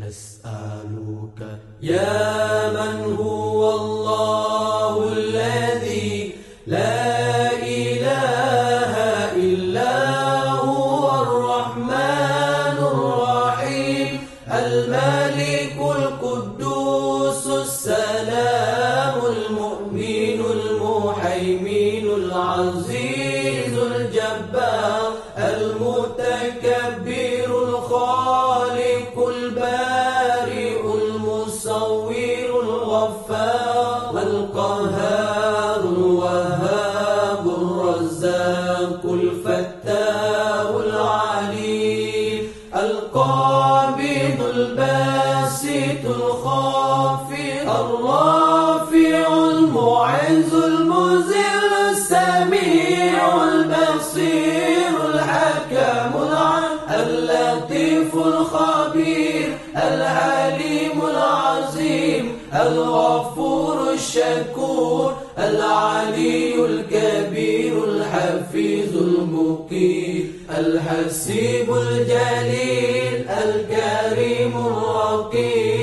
نسألك يا من هو الله الذي لا إله إلا هو الرحمن الرحيم الملك القدوس السلام المؤمن المحيمين العزيز. الخافض الرافع المعز المذل السميع البصير الحكم اللطيف الخبير العليم العظيم الغفور الشكور العلي الكبير الحفيظ المقيم الحسيب الجليل الكريم الرقيب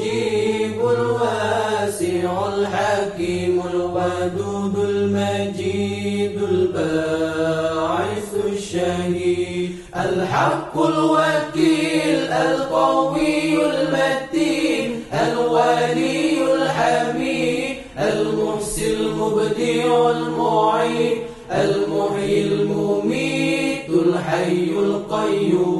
المجيب الواسع الحكيم الودود المجيد الباعث الشهيد الحق الوكيل القوي المتين الولي الحميد المحسن المبدع المعين المحيي المميت الحي القيوم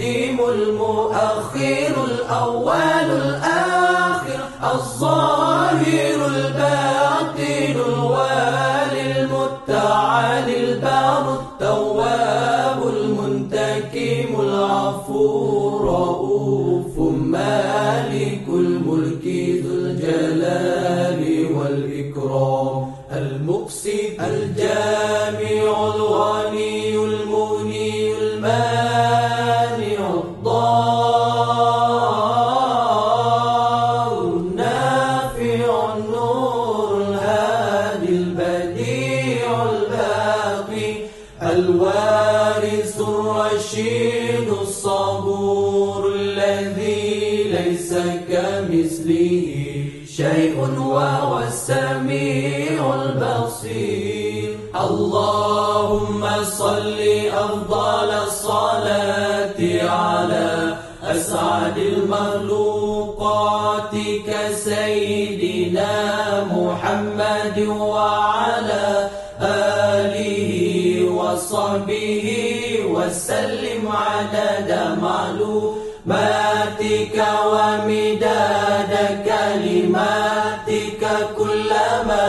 المقدم المؤخر الأول الآخر الظاهر الباطن الوالي المتعالي البار التواب المنتكم العفو رؤوف مالك الملك ذو الجلال والإكرام المقسط الجامع الوارث الرشيد الصبور الذي ليس كمثله شيء وهو السميع البصير. اللهم صل أفضل الصلاة على أسعد المخلوقات كسيدنا محمد وعلى آله وصحبه وسلم عدد معلوماتك ومداد كلماتك كلما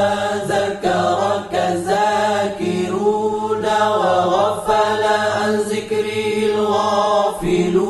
ذكرك الذاكرون وغفل عن ذكره الغافلون.